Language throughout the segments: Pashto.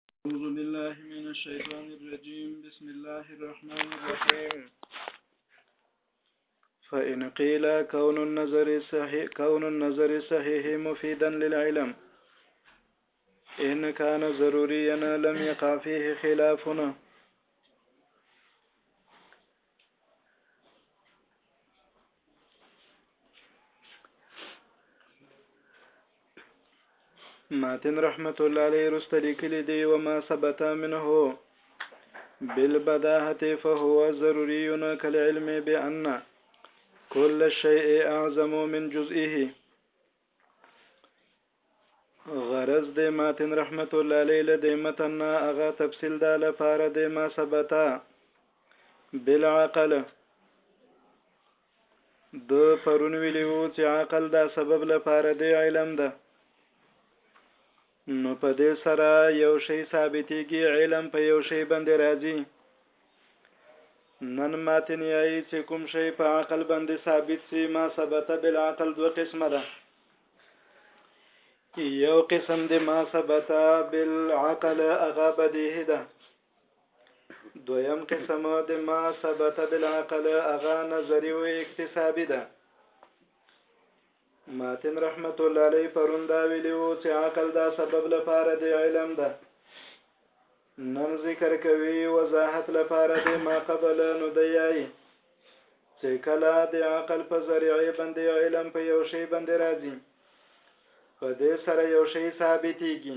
أعوذ بالله من الشيطان الرجيم بسم الله الرحمن الرحيم فإن قيل كون النظر صحيح كون النظر صحيح مفيدا للعلم إن كان ضروريا لم يقع فيه خلافنا ماتن رحمت الله علیه رست لیکلی دی و ما ثبت منه بالبداهه فهو ضروري كالعلم بان كل شيء اعظم من جزئه غرض د ماتن رحمت الله علیه له د متن نه هغه تفصیل دا لپاره د ما ثبتا بالعقل د پرون ویلو چې عقل دا سبب لپاره د علم ده نو په دې سره یو شی ثابتېږي علم په یو شی باندې راځي نن ماته نه یې چې کوم شی په عقل باندې ثابت سي ما ثبت بالعقل دوه قسمه ده یو قسم د ما ثبت بالعقل هغه بدیه ده دویم قسم د ما ثبت بالعقل هغه نظری او اکتسابی ده ماتن رحمت الله علیه پرون دا ویلی وو چې عقل دا سبب لپاره دی علم ده نن ذکر کوي وضاحت لپاره دی ما قبل نو دی یای چې کله د عقل په ذریعه باندې علم په یو شی باندې راځي په دې سره یو شی ثابتېږي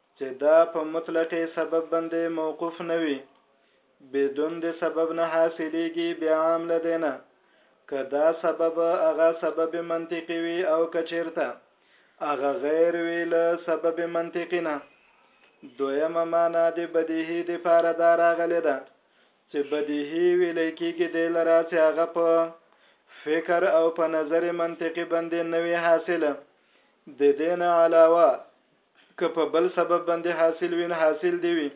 چې دا په مطلقې سبب باندې موقوف نه وي بدون د سبب نه حاصلېږي بیا عام له دی نه که دا سبب هغه سبب منطقي وي او که چېرته هغه غیر وي له سبب منطقي نه دویمه معنا د بدیهي دپاره دا راغلې ده چې بدیهي ویلی کېږي دی لره چې هغه په فکر او په نظر منطقي باندې نه وي حاصله د دې نه علاوه که په بل سبب باندې حاصل وین حاصل دی وي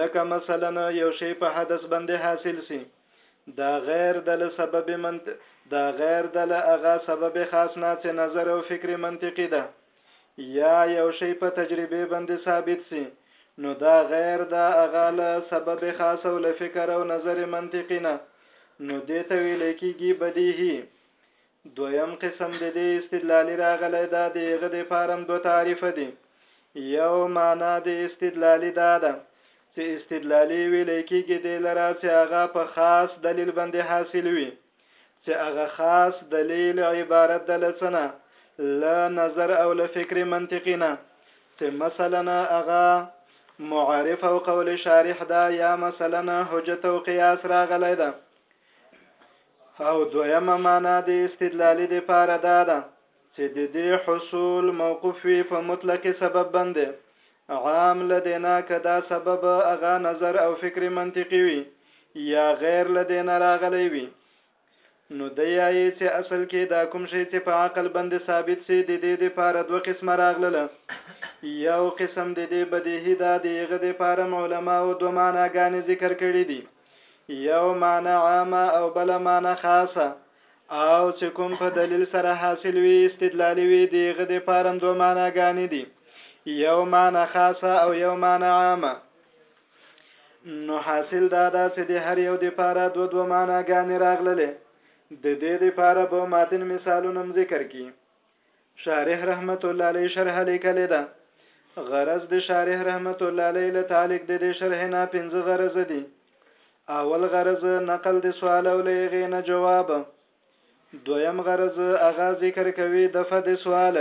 لکه مثلا یو شی په حدث باندې حاصل سي دا غیر د سبب منت دا غیر د هغه سبب خاص نه چې نظر او فکر منطقي ده یا یو شی په تجربه باندې ثابت سي نو دا غیر د هغه له سبب خاص او له فکر او نظر منطقي نه نو دې ته ویل کېږي بدیهي دویم قسم د دې استدلالي راغلی دا د هغه د فارم دوه تعریفه دي یو معنا د استدلالي دا ده چې استدلالي ویلی کېږي دې لره چې هغه په خاص دلیل باندې حاصل وي چې هغه خاص دلیل عبارت ده له څه نه له نظر او له فکري منطقي نه چې مثلا هغه معارف او قول شارح ده یا مثلا حجت او قیاس راغلی ده او دویمه مانا د استدلالي دپاره دا ده چې د دې حصول موقوف وي په مطلق سبب باندې عام له دینا که دا سبب هغه نظر او فکر منطقي وي یا غیر له دینا راغلی وي نو د یایې چې اصل کې دا کوم شی چې په عقل باندې ثابت سي د دې دپاره دوه قسمه راغلله یو قسم د دې بدیهي دا د هغه دپاره علماو دوه معناګانې ذکر کړي دي یو معنی عامه او بل معنی خاصه او چې کوم په دلیل سره حاصل وي استدلالي وي دیغه د پارم دوه معناګانې دي یو معنی خاصه او یو معنی عامه نو حاصل دا ده چې د هر یو د پاره دوه دوه معناګانې راغللې د دې د پاره به ماتن مثالونه ذکر کړي شارح رحمت الله علیه شرح لیکلې ده غرض د شارح رحمت الله علیه له تعلق د دې شرح نه پنځه غرض دي اول غرض نقل د سوال او لغې نه جواب دویم غرض اغا ذکر کوي د فد سوال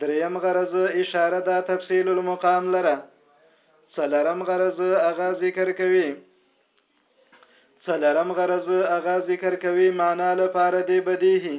دریم غرض اشاره د تفصیل المقام لره څلرم غرض اغا ذکر کوي څلرم غرض اغا ذکر کوي معنا لپاره دی بدیهی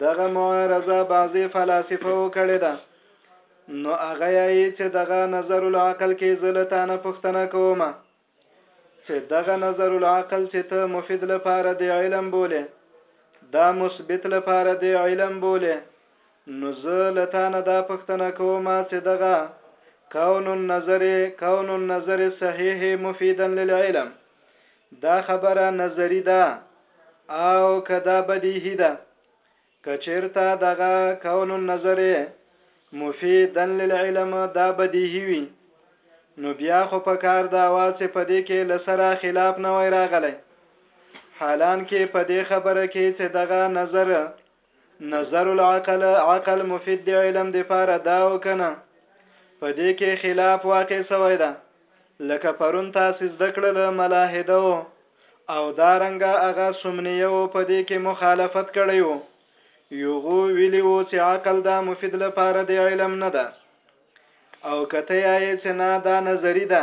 دغه معارضه بعضی فلاسفو کړې ده نو هغه یې چې دغه نظر العقل کې زلتانه پښتنه کوم چې دغه نظر العقل چې ته مفید لپاره د علم بوله دا مثبت لپاره د علم بوله نو زه لتانه دا پښتنه کوم چې دغه کون النظر کون النظر صحیح مفیدا للعلم دا خبره نظري ده او که دا بدیهي ده؟ که چېرته دغه کون النظر مفیدا للعلم دا بدیهي وي نو بیا خو په کار دا وه چې په دې کې له سره خلاف نه وای راغلی حالان کې په دې خبره کې چې دغه نظر نظر العقل عقل مفید دی علم دی پاره دا او کنه په دې کې خلاف واقع سوی ده لکه پرون تاسو زده کړل ملاحده او دا رنګه هغه سمنیه او په دې کې مخالفت کړی وو یوغو ویلی وو چې عقل دا مفید لپاره دی علم نه ده او کته یې چې نه دا نظری ده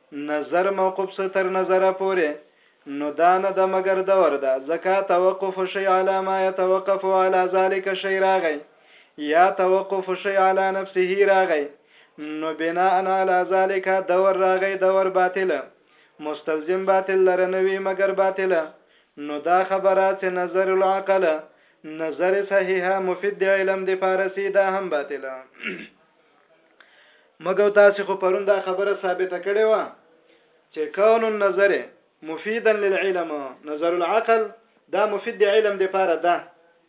نظر موقوف سه تر نظره پورې نو دا نه ده مګر دور ده ځکه توقف الشيء علی ما يتوقف علی ذلک الشيء راغی یا توقف الشيء علی نفسه راغی نو بناء علی ذلک دور راغی دور باطل مستلزم باطل لره نه وي مګر باطل نو دا خبره چې نظر العقل نظر صحیح مفید د علم د پاره سي دا هم باطل مګو تاسو خو پرون دا خبره ثابته کړې و چې کون النظر مفیدا للعلم نظر العقل دا مفید دی علم دی پاره ده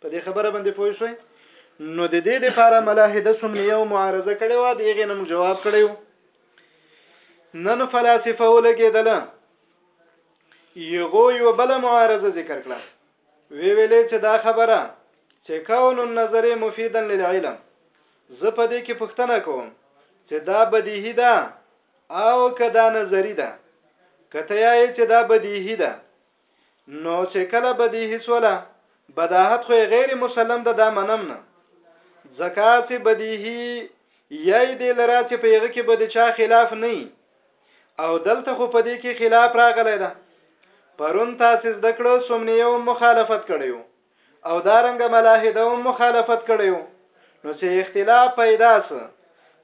په دې خبره باندې پوه شئ نو د دې لپاره ملاحده سمنیه او معارضه کړې و د یغې نم جواب کړو نن فلاسفه ولګېدله یغو یو بل معارضه ذکر کړه وی ویلې چې دا خبره چې کون النظر مفیدا للعلم زه په دې کې پوښتنه کوم چې دا بدیهی ده او که دا نظری ده که ته یې چې دا بدیهی ده نو چې کله بدیهی سوله بداهت خو غیر مسلم ده دا منم نه ځکه چې بدیهی یی دې لرا چې پیغه کې به د چا خلاف نه او دلته خو په دې کې خلاف راغلی ده پرون تاسو زده کړو سمنیه هم مخالفت کړی او دا رنګ ملاحده هم مخالفت کړی نو چې اختلاف پیدا سه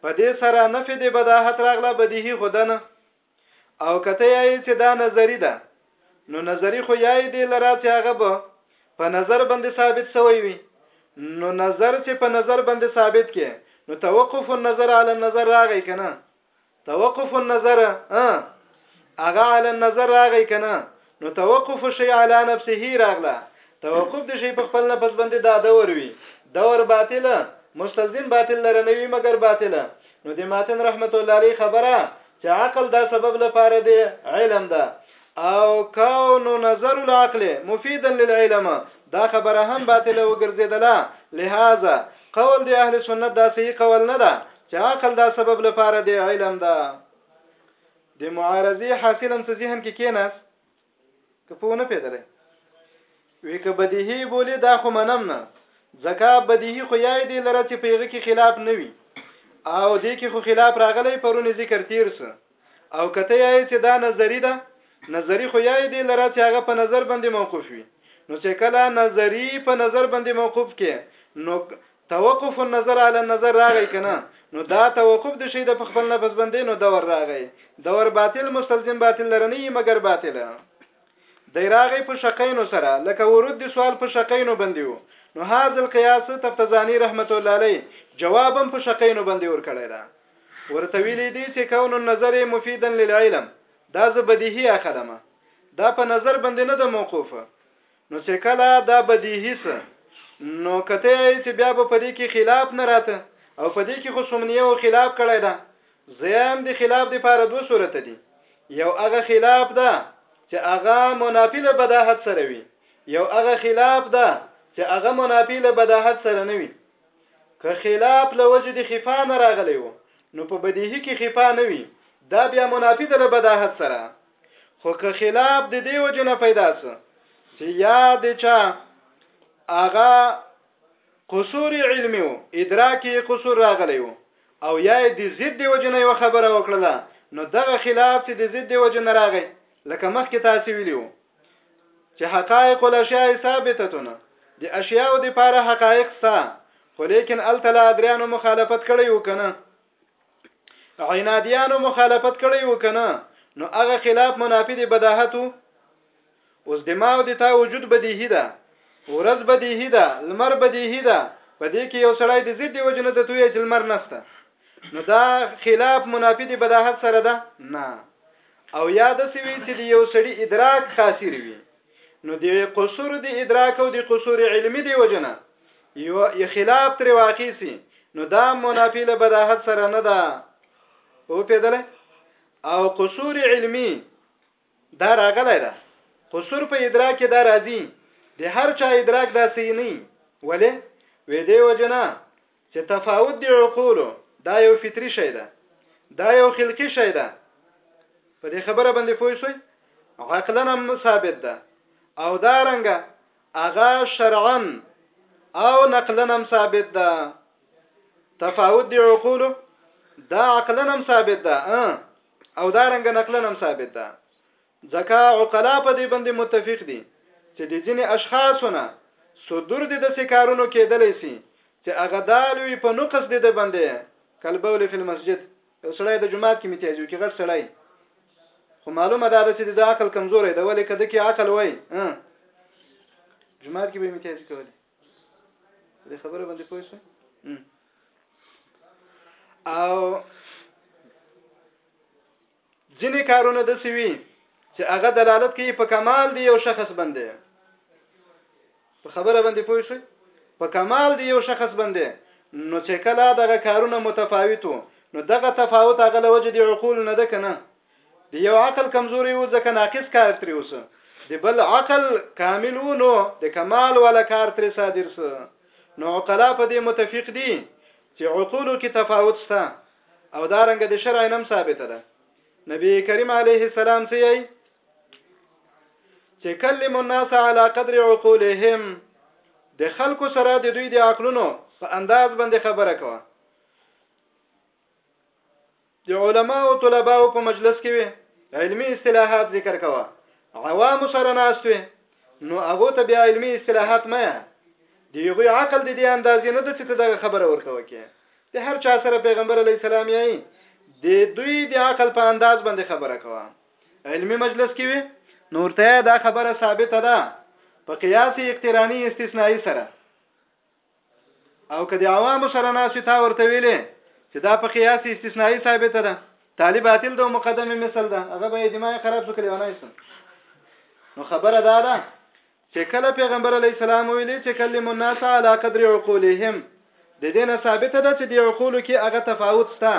په دې سره نفي د بداحت راغله بدیهی خودنه او کته یې چې دا نظری ده نو نظری خو یې دی لرا چې هغه به په نظر باندې ثابت شوی وي نو نظر چې په نظر باندې ثابت کې نو توقف النظر علی النظر راغی کنه توقف النظر ها هغه علی النظر راغی کنه نو توقف شی علی نفسه راغله توقف د شی په خپل نفس باندې دا دور وی دور باطله مستلزم باطل لره نه وی مګر باطله نو د ماتن رحمت الله علی خبره چې عقل دا سبب لپاره دی علم ده او کون نظر العقل مفیدا للعلم دا خبره هم باطله وګرځیدله لہذا قول دی اهل سنت دا صحیح قول نه ده چې عقل دا سبب لپاره دی علم دا د معارضي حاصلم څه ذهن کې کیناس که په نه پیدلې وی که بدیهی بولی دا خو منم نه ځکه بدیهی خو یای دی لره چې پیغه کې خلاف نه وي او دې کې خو خلاف راغلی پرونه ذکر تیر سو او کته یې چې دا نظری ده نظری خو یې دی لره چې هغه په نظر باندې موقوف وي نو چې کله نظری په نظر باندې موقوف کې نو توقف النظر علی النظر راغی کنه نو دا توقف د شی د خپل نفس باندې نو دور راغی دور باطل مستلزم باطل لرنی مگر باطل دی راغی په شقینو سره لکه ورود د سوال په شقینو باندې وو نو هاذ القياس تفتزانی رحمت الله علی جوابم په شقینو باندې ور کړی دا ورته ویلي دي چې کون النظر مفیدا للعلم دا زه بدیهی اخلم دا په نظر باندې نه ده موقوفه نو چې کله دا بدیهی سه نو کته چې بیا به په دې کې خلاف نه راته او په دې کې خو سمنیه او خلاف کړی دا زیم د خلاف د پاره دوه صورت دي یو هغه خلاف ده چې هغه منافی له بداحت سره وي یو هغه خلاف ده چې هغه منافی له بداحت سره نه وي که خلاف له وجې د خفا نه راغلی و نو په بدیهی کې خفا نه وي دا بیا منافی ده له بداهت سره خو که خلاف د دې وجې نه پیدا سه چې یا د چا آغا قصور علمی و ادراکی قصور راغلی و او یا د ضد دی وجنه یو خبره وکړه نو دغه خلاف چې د ضد دی وجنه راغی لکه مخکې تاسو ویلو چې حقائق الاشیاء ثابتتونه د اشیاء د پاره حقائق ستا خو لیکن التلا ادریانو مخالفت کړی وکنه عینادیانو مخالفت کړی وکنه نو هغه خلاف منافی دی بداحتو اوس د ما او د تا وجود بدیهی ده ورځ بدیهی ده لمر بدیهی ده په دې کې یو سړی د ضد وجنه د توې چې لمر نسته نو دا خلاف منافی دی بداحت سره ده نه او یا داسې وي چې د یو سړي ادراک قاصر وي نو د قصور د ادراک او د قصور علمي دی وجنه یو خلاف تر واقع سي نو دا منافی له بداحت سره نه ده او پیدل او قصور علمي دا راغلی ده قصور په ادراک دا راځي د هر چا ادراک داسې نه ولې وې دی وجنه چې تفاوت د عقولو دا یو فطری شی ده دا یو خلقی شی ده په دې خبره باندې پوه شئ عقلا هم ثابت ده او دا رنګه اغا شرعا او نقلا هم ثابت ده تفاوت دی عقولو دا عقلا هم ثابت ده او دا رنګ نقلا هم ثابت ده ځکه عقلاء په دې باندې متفق دي چې د ځینې اشخاصو نه صدور د داسې کارونو کېدلی شي چې هغه دال وي په نقص د ده باندې کالبول فی المسجد یو سړی د جماعت کې میتیازیو کې غټ سړی خو معلومه ده چې د عقل کمزورې ده ولې کده کې عقل وای جماعت کې به میتیازي کولې د خبره باندې پوه شئ او ځینې کارونه داسې وي چې هغه دلالت کوي په کمال دی یو شخص باندې په خبره باندې پوه شئ په کمال دی یو شخص باندې نو چې کله دغه کارونه متفاوت وو نو دغه تفاوت هغه لوجه دی عقول نه ده کنه دی یو عقل کمزوري وو ځکه ناقص کار تری وسه دی بل عقل کامل وو نو د کمال ولا کار تری صادر سه نو عقلا په دې متفق دي چې عقولو کې تفاوت شته او دا رنګ د شرع نم ثابته ده نبی کریم علیه السلام څه یی چې کلم الناس علی قدر عقولهم د خلکو سره د دوی د عقلونو په انداز باندې خبره کوه د علما او طلباو په مجلس کې وي علمی اصطلاحات ذکر کوه عوام سره ناست وي نو هغو ته بیا علمي اصطلاحات مه یه. د هغوی عقل د دې اندازې نه ده چې ته دغه خبره ورته وکړې. د هر چا سره پیغمبر علیه السلام یایي، د دوی د عقل په انداز باندې خبره کوه. علمي مجلس کې وي نو ورته دا خبره ثابته ده په قیاس اقتراني استثنایی سره. او که د عوامو سره ناسې تا ورته ویلې چې دا په قیاس استثنایی ثابته ده طالب باطل ده مقدمه مثل ده هغه به اجماع خراب شو کلی ونای سم نو خبره دا ده چې کله پیغمبر علی السلام ویلي چې کلم الناس علی قدر عقولهم د دینه ثابته ده چې د عقولو کې هغه تفاوت شته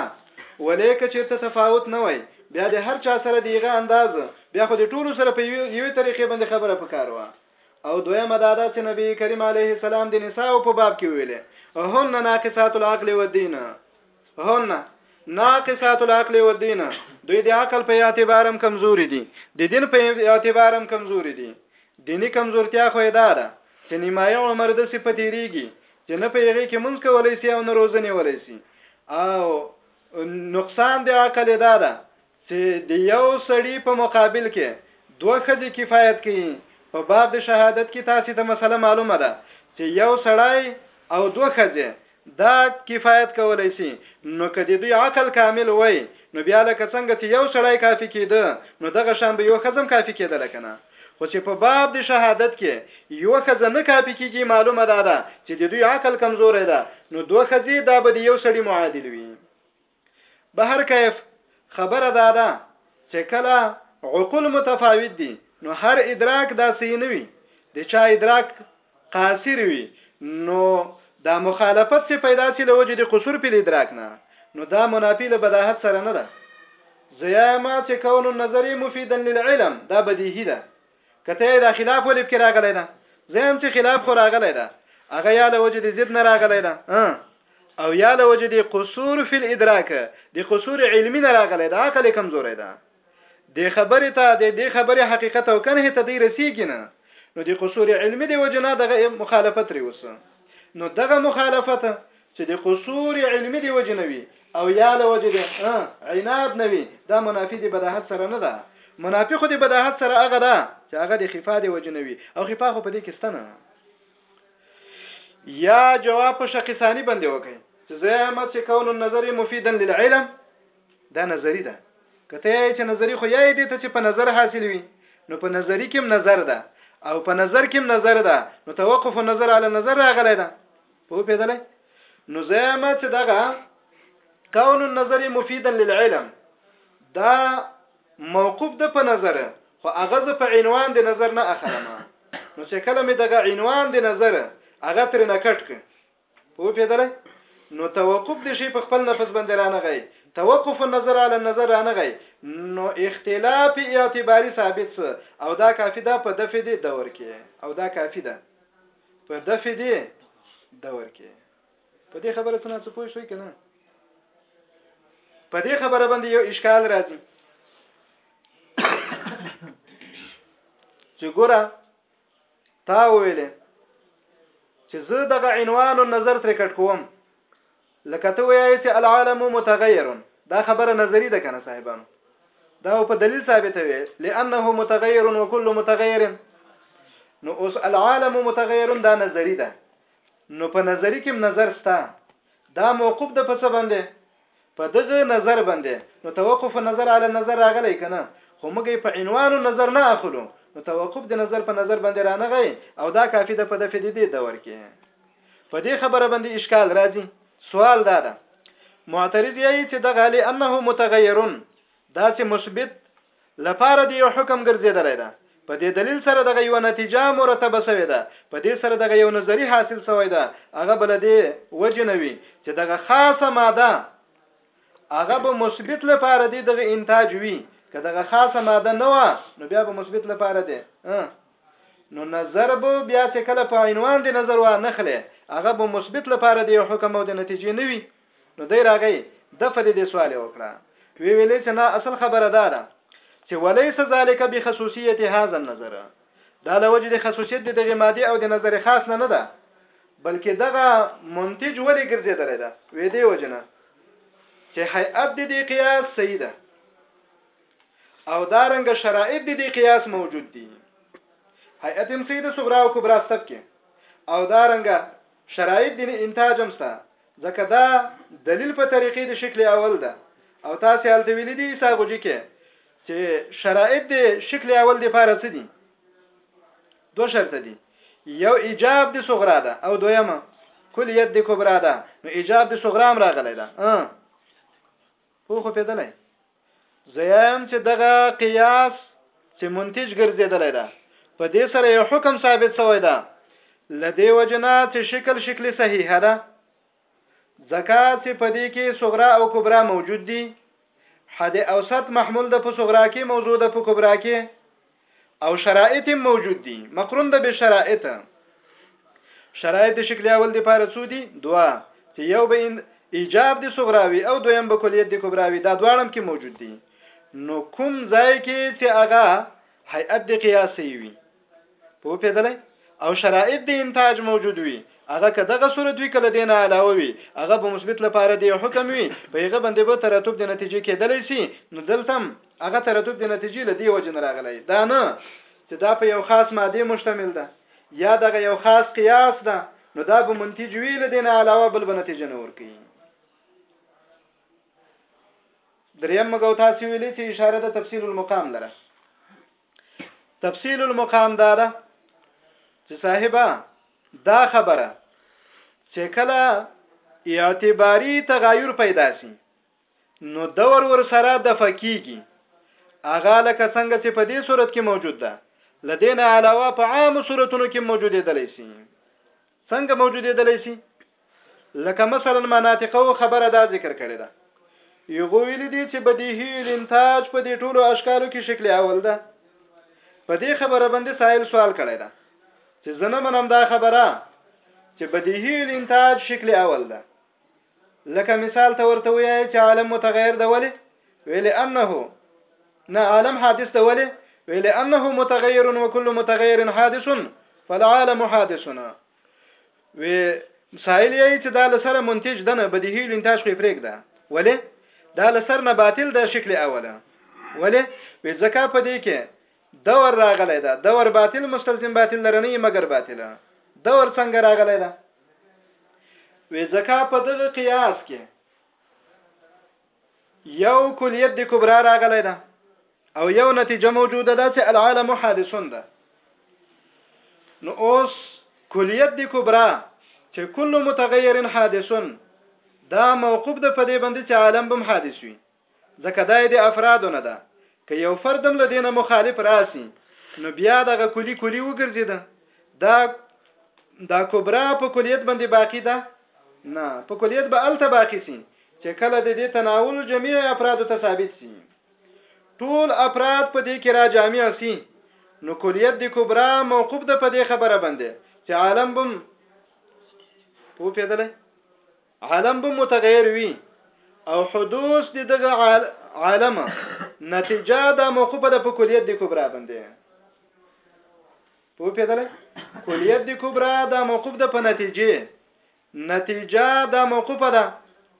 ولې که چیرته تفاوت نه وای بیا د هر چا سره دیغه انداز بیا خو د ټولو سره په یوې طریقې باندې خبره پکاره وه او دویمه دا ده چې نبی کریم علیه السلام د نساء په باب کې ویلې هن ناقصات العقل والدین هن ناقصات العقل والدین دوی د عقل په اعتبار هم کمزوري دي د دین په اعتبار هم کمزوري دي دینی کمزورتیا خو دا ده چې نیمایه عمر د صفت تیریږي چې نه په یغې کې مونږ کولای شي او نه روزنه ولای شي او نقصان د عقل دا ده چې د یو سړي په مقابل کې دوه ښځې کفایت کوي، په باب د شهادت کې تاسې ته مسئله معلومه ده چې یو سړی او دوه ښځې دا کفایت کولی شي، نو که د دوی عقل کامل وای نو بیا لکه څنګه چې یو سړی کافي کیده نو دغه شان به یوه ښځه هم کافي کیدله کنه؟ خو چې په باب د شهادت کې یوه ښځه نه کافي کیږي معلومه دا ده چې د دوی عقل کمزوری ده نو دوه ښځې دا به د یو سړي معادل وي. به هر کیف خبره دا ده چې کله عقول متفاوت دي نو هر ادراک داسې نه وي د چا ادراک قاصر وي نو دا مخالفت څه پیدا سي له وجې د قصور په ادراک نه نو دا منافی له بداهت سره نه ده زیاما چې کون النظر مفیدا للعلم دا بدیهی ده که ته یې دا خلاف ولې پکې راغلی ده زیم چې خلاف خو راغلی ده هغه یا له وجې د ضد نه راغلی ده او یا له وجې د قصور فی الادراک د قصور علمی نه راغلی ده عقل کمزوری ده د خبرې ته د دې خبرې حقیقت او کنه ته دی رسیږي نه نو د قصور علمی د وجې نه دغه مخالفت لري وسه نو دغه مخالفت چې د قصور علمي دی وجه نه وي او یا له وجه د عناد نه وي دا منافي دی بداحت سره نه ده منافي خو دی بداحت سره هغه ده چې هغه د خفا دی وجه نه وي او خفا خو په دې کې ستنه یا جواب په شق ثانی باندې وکړي چې زعامت چې کول النظر مفیدا للعلم دا نظری ده کته چې نظری خو یې دې ته چې په نظر حاصل وي نو په نظری کې نظر ده او په نظر کې نظر ده نو توقف النظر علی نظر راغلی ده په پیدلې نو زما چې دغه کون النظر مفیدا للعلم دا موقوف د په نظر خو هغه ز په عنوان د نظر نه اخلم نو چې کله مې دغه عنوان د نظر هغه تر نه کټ ک په پیدلې نو توقف د شی په خپل نفس باندې رانه غي توقف النظر على النظر رانه غي نو اختلاف اعتباری ثابت او دا کافی ده په دفه دی دور کې او دا کافی ده په دفع دی دور کې په دې خبره څنګه څه پوه شوي که نه په دې خبره باندې یو اشکال راځي چې ګوره تا ویلې چې زه دغه عنوان او نظر ترې کټ کوم لکه ته ویایې چې العالم متغیر دا خبره نظری ده کنه صاحبانو دا په دلیل ثابتوي لانه متغیر وکل متغیر نو اوس العالم متغیر دا نظری ده نو په نظری کې نظر ستا دا موقوف ده په څه باندې په دغه نظر باندې نو توقف نظر علی نظر راغلی کنه خو موږ په عنوان نظر نه اخلو نو توقف د نظر په نظر باندې رانغی او دا کافی ده په دفه دې دور کې په دې خبره باندې اشکال راځي سوال دا ده معترض یې چې د غالي انه متغیرون دا چې مثبت لپاره دی یو حکم ګرځیدلی ده په دې دلیل سره دغه یو نتیجه مرتبه شوې ده په دې سره دغه یو نظری حاصل شوی ده هغه بل دې وجنوي چې دغه خاصه ماده هغه به مثبت لپاره دی دغه انتاج وي که دغه خاصه ماده نه و نو بیا به مثبت لپاره دی نو نظر به بیا چې کله په عنوان دی نظر و نه خله هغه به مثبت لپاره دی حکم او د نتیجې نه وي نو دی راغی د فدی د سوال وکړه وی ویلې چې نه اصل خبره ده ده چې وليس ذلك بخصوصيه هذا النظر دا لوجه د خصوصیت د دغه ماده او د نظر خاص نه نه ده بلکې دغه منتج ولې ګرځیدل ده وې دی وجنه چې هيئت د دې قياس صحیح ده او دا رنګ شرایط د دې قیاس موجود دي هيئت امسي د صغرا او کبرا ستب کې او دا رنګ شرایط د انتاج امسته ځکه دا دلیل په طریقې د شکل اول ده او تاسو حالت ویلي دي ساغوجي کې چې شرایط د شکل اول د فارغ څه دي دو شرط دي یو ایجاب د صغرا ده او دویمه کلیت د کبرا ده نو ایجاب د صغرا هم راغلی ده اه خو خو پیدلای زیایم چې دغه قیاس چې منتج ګرځیدلی ده په دې سره یو حکم ثابت شوی ده لدی وجنا چې شکل شکلی صحیح ده ځکه چې په دې کې صغرا او کبرا موجود دي حد اوسط محمول ده په صغرا کې موضوع ده په کبرا کې او شرایط هم موجود دي مقرون د به شرایط شرایط د شکل اول د پاره څو دي دوا چې یو به ان ایجاب د صغراوي او دویم به کلیت د کبراوي دا دواړم کې موجود دي نو کوم ځای کې چې هغه هيئت د قیاس وي په پیدلې او شرایط د انتاج موجود وي هغه که دغه صورت وی کله دینه علاوه وي هغه به مثبت لپاره دی حکم وي په هغه باندې به ترتب د نتیجې کېدلی سي نو دلته هغه تردد د نتیجې له دې وجه نه راغلی دا نه چې دا په یو خاص ماده مشتمل ده یا دغه یو خاص قیاس ده نو دا به منتج وی له دینه علاوه بل به نتیجه نه ورکي دریم مګو تاسو ویلې چې اشاره د تفصیل المقام لره تفصیل المقام دا ده چې صاحبہ دا خبره چې کله اعتباری تغایر پیدا شي نو دور ور سره دفع کیږي اغا لکه څنګه چې په دې صورت کې موجود ده لدین علاوه په عام صورتونو کې موجودېدلی شي څنګه موجودېدلی شي لکه مثلا مناطقو خبره دا ذکر کړې ده یغو ویل دي چې بدیهی الانتاج په دې ټولو اشکالو کې شکل اول ده په دې خبره باندې سائل سوال کړی ده چې زنه منم دا خبره چې بدیهی الانتاج شکل اول ده لکه مثال ته ورته وایي چې عالم متغیر ده ولې ویل انه نه عالم حادث ده ولې ویل انه متغیر وکل متغیر حادث فالعالم حادثنا و سائل یې چې دا لسره منتج ده نه بدیهی لنتاج خو پرېګ ده ولې دا لسر نه باطل ده شکل اوله ولې وځکه په دې کې دور راغلی ده دور باطل مستلزم باطل لره نه مګر باطل دور څنګه راغلی ده وې ځکه په دغه قیاس کې یو کلیت د کبرا راغلی ده او یو نتیجه موجوده ده چې العالم حادثون ده نو اوس کلیت د کبرا چې کل متغیر حادثون دا موقوف ده په دې باندې چې عالم بم حادث وي ځکه دا د افرادو نه ده، که یو فرد هم له دې نه مخالف راسي، نو بیا دغه کلي کلي وګرځېده، دا دا کبرا په کلیت باندې باقي ده؟ نه، په کلیت به هلته باقي سي، چې کله د دې تناول جميع افرادو ته ثابت سي. ټول افراد په دې کې را جامع سي، نو کلیت د کبرا موقوف ده په دې خبره باندې، چې عالم بم پوپېدلی عالم به متغیر وي او حدوث د دغه عالم نتیجه د موقوفه ده په کلیت د کبرا باندې په پیدل کلیت د کبرا د موقوف ده په نتیجه نتیجه د موقوفه ده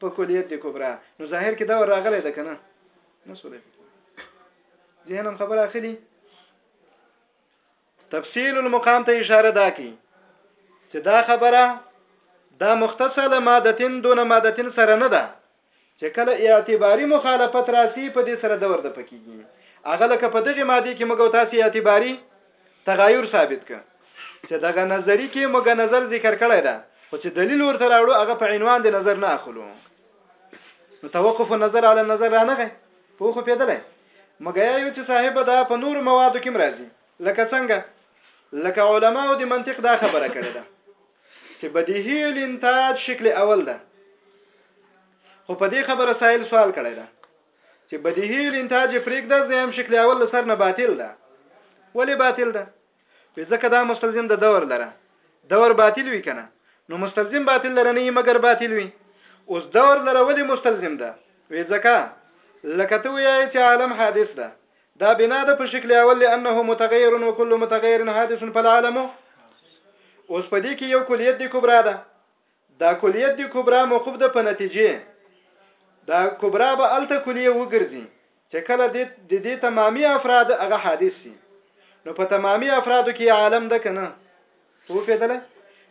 په کلیت د کبرا نو ظاهر کې دا ور راغلی ده کنه مسولې ذهنم خبر اخلي تفصیل المقام ته اشاره دا کی چې دا خبره دا مختصه له مادتین دون مادتین سره نه ده چې کله اعتباری مخالفت راسي په دې سره دور د پکېږي هغه لکه په دغه ماده کې موږ تاسو اعتباری تغایر ثابت ک چې دغه نظری کې موږ نظر ذکر کړی دا خو چې دلیل ورته راوړو هغه په عنوان د نظر نه اخلو نو توقف النظر علی النظر رانغه په خو پیدلې موږ یایو چې صاحب دا په نورو موادو کې هم راځي لکه څنګه لکه علماو د منطق دا خبره کړې ده چې بدیهی الانتاج شکل اول ده خو په دې خبره سائل سوال کړی ده چې بدیهی الانتاج پرېږده زم شکل اول سر نه باطل ده ولی باطل ده وی ځکه دا مستلزم د دور لره دور باطل وی کنه نو مستلزم باطل لره نه مګر باطل وی اوس دور لره ولی مستلزم ده وی ځکه لکه ته وی چې عالم حادث ده دا بنا ده په شکل اول لانه متغیر او کل متغیر حادث فالعالم اوس په دې کې یو کلیت دی کبرا ده دا کلیت دی کبرا موقوف ده په نتیجه دا کبرا به الته کلیه وګرځي چې کله د دې تمامي افراد هغه حادث سي نو په تمامي افرادو کې عالم ده کنه هو پیدله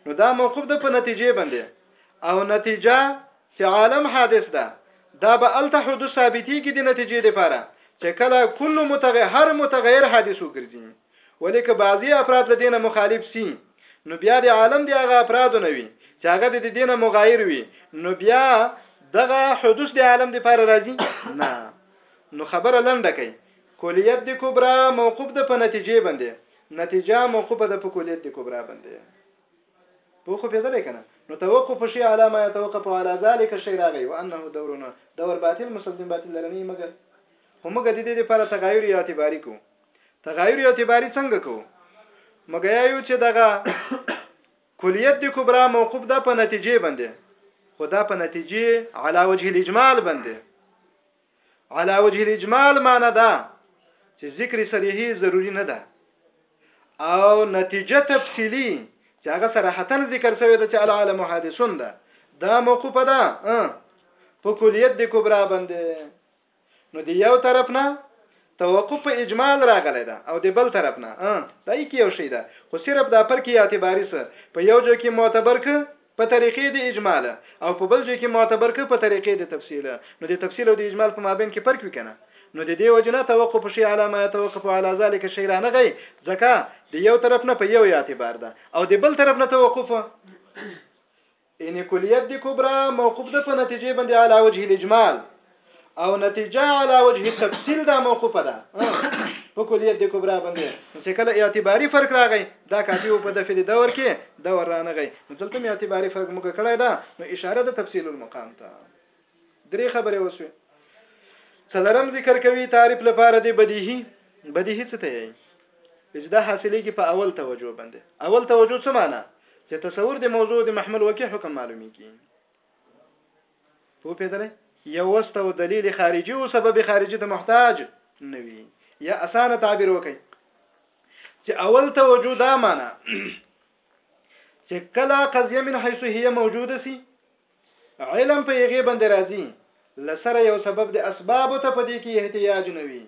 نو دا موقوف ده په نتیجه باندې او نتیجه چې عالم حادث ده دا به الته حدوث ثابتي کې د نتیجې لپاره چې کله کل متغیر هر متغیر حادث وګرځي ولې که بعضي افراد له دې نه مخالف سي نو بيا دې عالم د هغه افرادو نه وي چې هغه دې د دې نه مغاير وي نو بيا دغه حدوث د عالم د پاره راځي نه نو خبره لنډه کوي کلیت د کبرا موقوف ده په نتیجې باندې نتیجه موقوفه ده په کلیت د کبرا باندې په خو پیدا لیکنه نو توقف شی علامه يتوقف على ذلك الشيء راغي وانه دورنا دور باطل مسلم باطل لرنی مګر همګه د دې لپاره تغایر اعتباری کو تغایر یو اعتباری څنګه کو مګیا یو چې دغه کلیت د کبرا موقوف ده په نتیجې باندې خو دا په نتیجې علا وجه الاجمال باندې علا وجه الاجمال معنی ده چې ذکر صریحي ضروری نه ده او نتیجه تفصیلی چې هغه صراحتن ذکر شوی ده چې العالم حادثون ده دا موقوفه ده په کلیت د کبرا باندې نو د یو طرف نه توقف په اجمال راغلی ده او د بل طرف نه ا دای کې یو شی ده خو صرف دا پر کې اعتباري سه په یو جو کې معتبر ک په طریقې د اجمال او په بل جو کې معتبر ک په طریقې د تفصیل نو د تفصیل او د اجمال په مابین کې فرق وکنه نو د دې وجنه توقف شی علی ما يتوقف علی ذلك شی رانه غي ځکه د یو طرف نه په یو اعتبار ده او د بل طرف نه توقف ان کلیت د کبرا موقوف ده په نتیجه باندې علا وجه الاجمال او نتیجه علا وجه التفصیل دا موقوفه ده په کلیت د کبرا باندې چې کله اعتباری فرق راغی دا کافی په دفع د دور کې دور رانغی نو دلته اعتباری فرق موږ کړی دا نو اشاره د تفصیل المقام ته درې خبرې وسوي څلورم ذکر کوي تعریف لپاره دی بدیهی بدیهی څه ته یي چې دا حاصلې کې په اول توجه باندې اول توجه څه معنی چې تصور د موضوع د محمل وکي حکم معلومي کی په پیدلې یو وسته او دلیل خارجي او سبب خارجي ته محتاج نه وي یا اسانه تعبیر وکي چې اول توجه دا معنی چې کله قضیه من حيث هي موجوده سي علم په هغې باندې راځي له سره یو سبب د اسبابو ته په دې کې احتیاج نه وي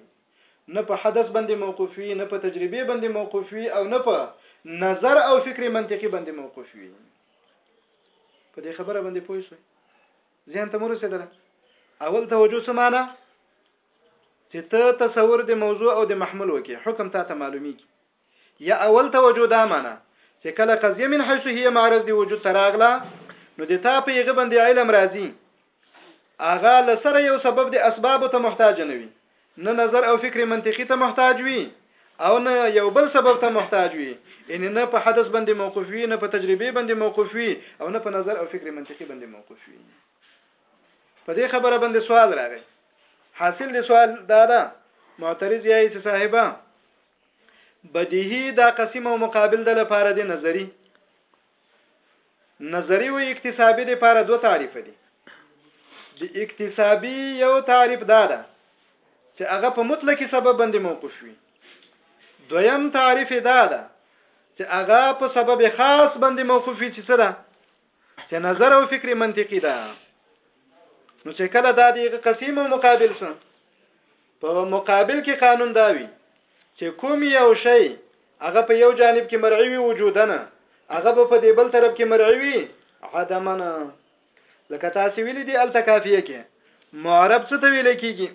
نه په حدث باندې موقوف وي نه په تجربې باندې موقوف وي او نه په نظر او فکر منطقي باندې موقوف وي په دې خبره باندې پوه شئ ځان ته مور سره اول توجه سمانه چې ته تصور د موضوع او د محمول وکي حکم ته ته معلومي یا اول توجه دا معنی چې کله قضیه من حيث هي معرض دی وجود ته راغله نو د تا په یغه باندې علم راځي اغه لسره یو سبب د اسباب ته محتاج نه وي نه نظر او فکر منطقي ته محتاج وي او نه یو بل سبب ته محتاج وي ان نه په حدث باندې موقوف وي نه په تجربه باندې موقوف وي او نه په نظر او فکر منطقي باندې موقوف وي په دې خبره باندې سوال راغی حاصل دی سوال دا ده معترض یې چې صاحبہ بدیهی دا قسیم او مقابل د لپاره دی نظری نظری او اکتسابی د لپاره دو تعریف دی د اکتسابی یو تعریف دا ده چې هغه په مطلقي سبب باندې موقوف وي دویم تعریف دا ده چې هغه په سبب خاص باندې موقوف وي چې څه ده چې نظر او فکر منطقي ده نو چې کله دا دی قسم او مقابل سره په مقابل کې قانون داوي چې کوم یو شی هغه په یو جانب کې مرعي وي وجودنه هغه په دې بل طرف کې مرعي وي عدمنه لکه تاسو ویل دي التکافیه کې معرب څه ته ویل کیږي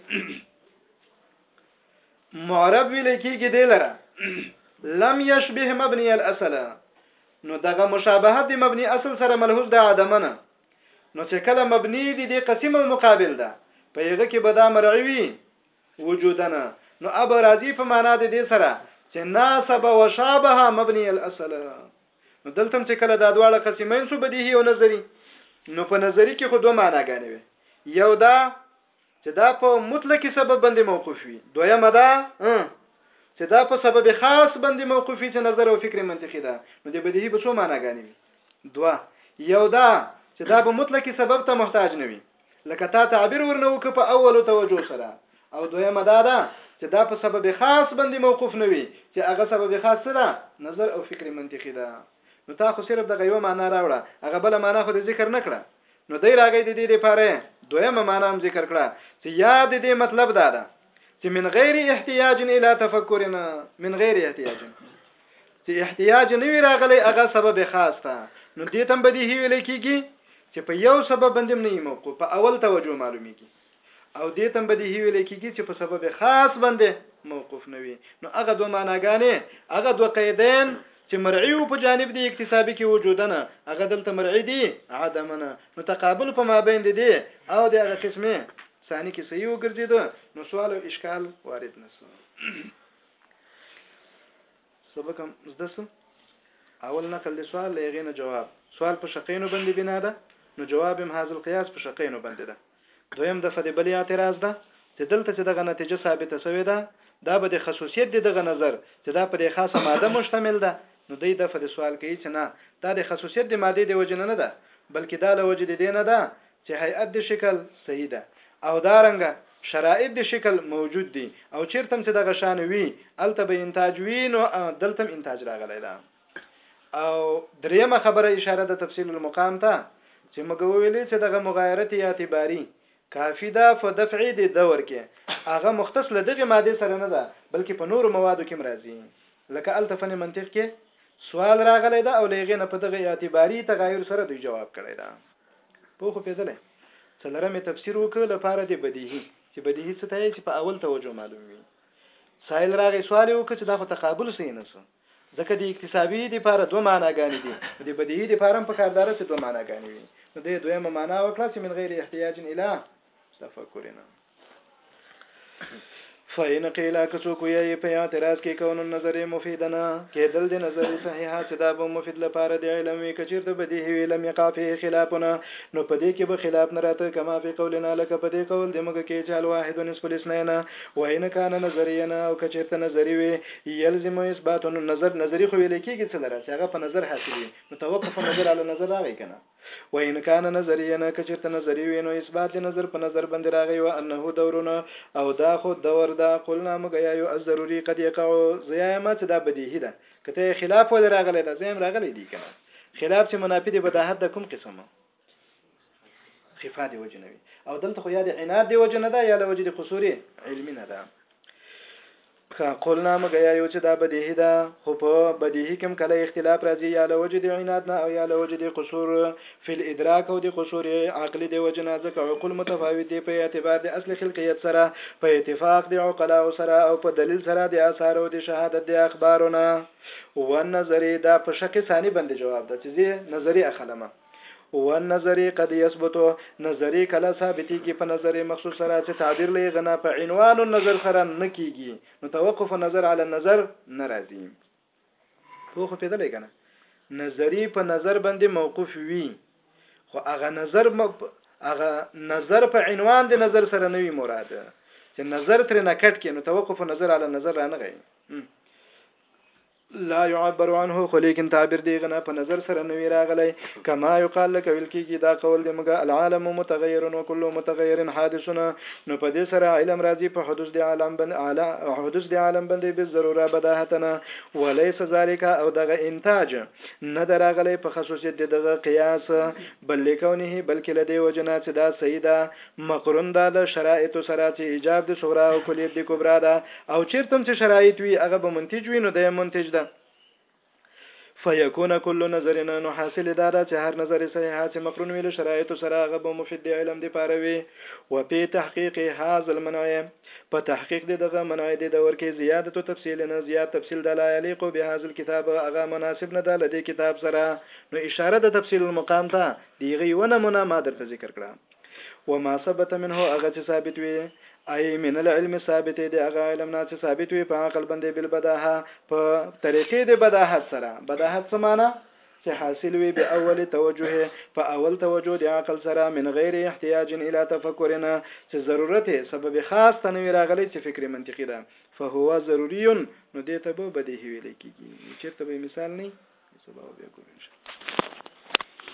معرب ویل کېږي دی لره لم يشبه مبني الاصل نو دغه مشابهت د مبني اصل سره ملحوظ د عدمنه نو چې کله مبني دي د قسم او مقابل ده په یغه کې به دا مرعي وي وجودنه نو اب راضی په معنا د دې سره چې ناسب او شابه مبني الاصل نو دلته چې کله دا دواړه قسمین سو بدیهی او نظری نو په نظری کې خو دوه معناګانې وي یو دا چې دا په مطلقي سبب باندې موقوف وي دویمه دا چې دا په سبب خاص باندې موقوف وي چې نظر او فکر منطقي ده نو د بدیهي په څو معناګانې وي دوه یو دا چې دا په مطلقي سبب ته محتاج نه وي لکه تا تعبیر ورنه وک په اول توجه سره او دویمه دا ده چې دا په سبب خاص باندې موقوف نه وي چې هغه سبب خاص سره نظر او فکر منطقي ده نو تا خو صرف دغه یو معنا راوړه هغه بل معنا خو د ذکر نه کړه نو دی راغی د دې لپاره دویمه معنا هم ذکر کړه چې یا د دې مطلب دا ده چې من غیر احتیاج الی تفکرنا من غیر احتیاج چې احتیاج نه وی راغلی هغه سبب خاص ده نو دې تم بدیهی ویل کیږي چې په یو سبب باندې نه موقوف په اول توجه معلومیږي او دې تم بدیهی ویل کیږي چې په سبب خاص باندې موقوف نه وي نو هغه دوه معناګانې هغه دوه قیدین چې مرعی په جانب دی اکتسابي کې وجودنه هغه دلته مرعی دی عدمنه نو تقابل په مابین دی او د هغه قسمه ثاني کې صحیح وګرځید نو سوال او اشکال وارد نسو سبق هم زده سو اول نقل د سوال له غینه جواب سوال په شقینو باندې بنا ده نو جواب هم هاذ القياس په شقینو باندې ده دویم دفعه د بلی اعتراض ده چې دلته چې دغه نتیجه ثابته شوې ده دا به د خصوصیت د دغه نظر چې دا په خاصه ماده مشتمل ده نو دی دغه د سوال کوي چې نه دا د خصوصیت د ماده د وجه نه ده بلکې دا له وجه د دینه ده چې هیئت دې شکل صحیح ده او دا رنګه شرائط دې شکل موجود دي او چیرته هم چې دغه شان وي هلته به انتاج وي نو دلته هم انتاج راغلی ده او دریمه خبره اشاره د تفصیل المقام ته چې موږ ویلې چې دغه مغایرت اعتباری کافی ده په دفع دې دور کې هغه مختص له دغه ماده سره نه ده بلکې په نورو موادو کې مرضی لکه التفن منطق کې سوال راغلی ده او لغې نه په دغه اعتباری تغایر سره دوی جواب کړی ده په خو پیدلې څلرمه تفسیر وکړ لپاره دی بدیهی چې بدیهی څه ته چې په اول توجه معلوم وي سائل راغی سوال وکړ چې دا خو تقابل سي نه سو ځکه د اکتسابي د لپاره دوه معناګانې دي د بدیهی د لپاره هم په کاردار سي دوه معناګانې وي نو د دویمه معنا وکړه چې من غیر احتیاج اله تفکرنا فإن قيل کڅوک وی په اعتراض کې کون النظر مفیدنا کېدل د نظر صحیح چې دا به مفید لپاره د علم وی کچیر ته بدی وی لم یقع فيه خلافنا نو په دې کې به خلاف نه راته کما په قولنا لکه په دې قول د موږ کې چې الواحد نصف الاثنين وإن كان نظرينا او کچیر ته نظری وی يلزم اثبات النظر نظری خو ویل کېږي څه لره چې هغه په نظر حاصلې متوقف نظر على نظر راغی کنه و ان کان نظريا که چرته نظري وي نو اثبات د نظر په نظر باندې راغی و انه دورنا او دا خو دور ده قلنا موږ يا يو الضروري قد يقع زياما چې دا بديهي ده که ته خلاف ول راغلی دا زيام راغلی دی کنه خلاف چې منافي دی بداحت د کوم قسمه خفا دی وجه نه وي او دلته خو یا د عناد دی وجه نه ده یا له وجه د قصور علمي نه ده ښه قول نه مګ يا يو چې دا بديهي ده خو په بديهي کې هم کله اختلاف راځي يا له وجې د عناد نه او يا له وجې د قصور في الادراک او د قصور عقلي د وجې نه ځکه عقول متفاوت دي په اعتبار د اصل خلقيت سره په اتفاق د عقلاو سره او په دليل سره د آثار او د شهادت د اخبارو نه و نظري دا په شق ثاني بندې جواب ده چې زه نظري اخلمه. والنظري قد يثبت نظري کله ثابتيږي په نظر مخصوص سره چې تعبير له غنا په عنوان النظر سره نه کیږي نو توقف النظر على النظر ناراضي خو خو پیدا لګنه نظری په نظر باندې موقوف وي خو هغه نظر هغه نظر په عنوان د نظر سره نه وي مراد چې نظر تر نه کټ کې نو توقف نظر علی نظر رانه غي لا يعبر عنه خو لیکن تعبیر دی غنه په نظر سره نوی راغلی کما یقال لك ویل کیږي دا قول دی موږ العالم متغیر و کل متغیر حادثنا نو په دې سره علم راځي په حدوث دی عالم بند اعلی حدوث دی عالم بند به ضروره بداهتنا وليس ذلك او دغه انتاج نه دراغلی په خصوصیت دغه قیاس بل لکونه بلکې لدی وجنا چې دا سیدا مقرون دا له شرائطو سره چې ایجاب د صغرا او کلیت د کبرا ده او چیرته هم چې شرایط وي هغه به منتج وي نو دی منتج ده فیکون کل نظر نو حاصل دا ده چې هر نظر صحیح چې مقرون ویل شرایط سره هغه به مفید دی علم دی پاره وي و په تحقیق هاذ المنع په تحقیق د دغه منع د دور کې زیادت تفصیل نه زیات تفصیل د لا یلیق به هاذ الكتاب هغه مناسب نه ده لدی کتاب سره نو اشاره د تفصیل المقام ته دیغه یو نمونه ما درته ذکر کړه وما ثبت منه هغه چې ثابت وي اي من العلم ثابت دی هغه علم نه چې ثابت وي په عقل باندې بل بداهه په طریقې د بداهت سره بداهت څه معنی چې حاصل وي به اول توجه په اول توجه د عقل سره من غیر احتیاج الی تفکرنا چې ضرورت سبب خاص تنوي راغلی چې فکر منطقي ده فهو ضروری نو دې ته به بدیهی ویل کیږي چیرته به مثال نه سبب به کوم ان شاء الله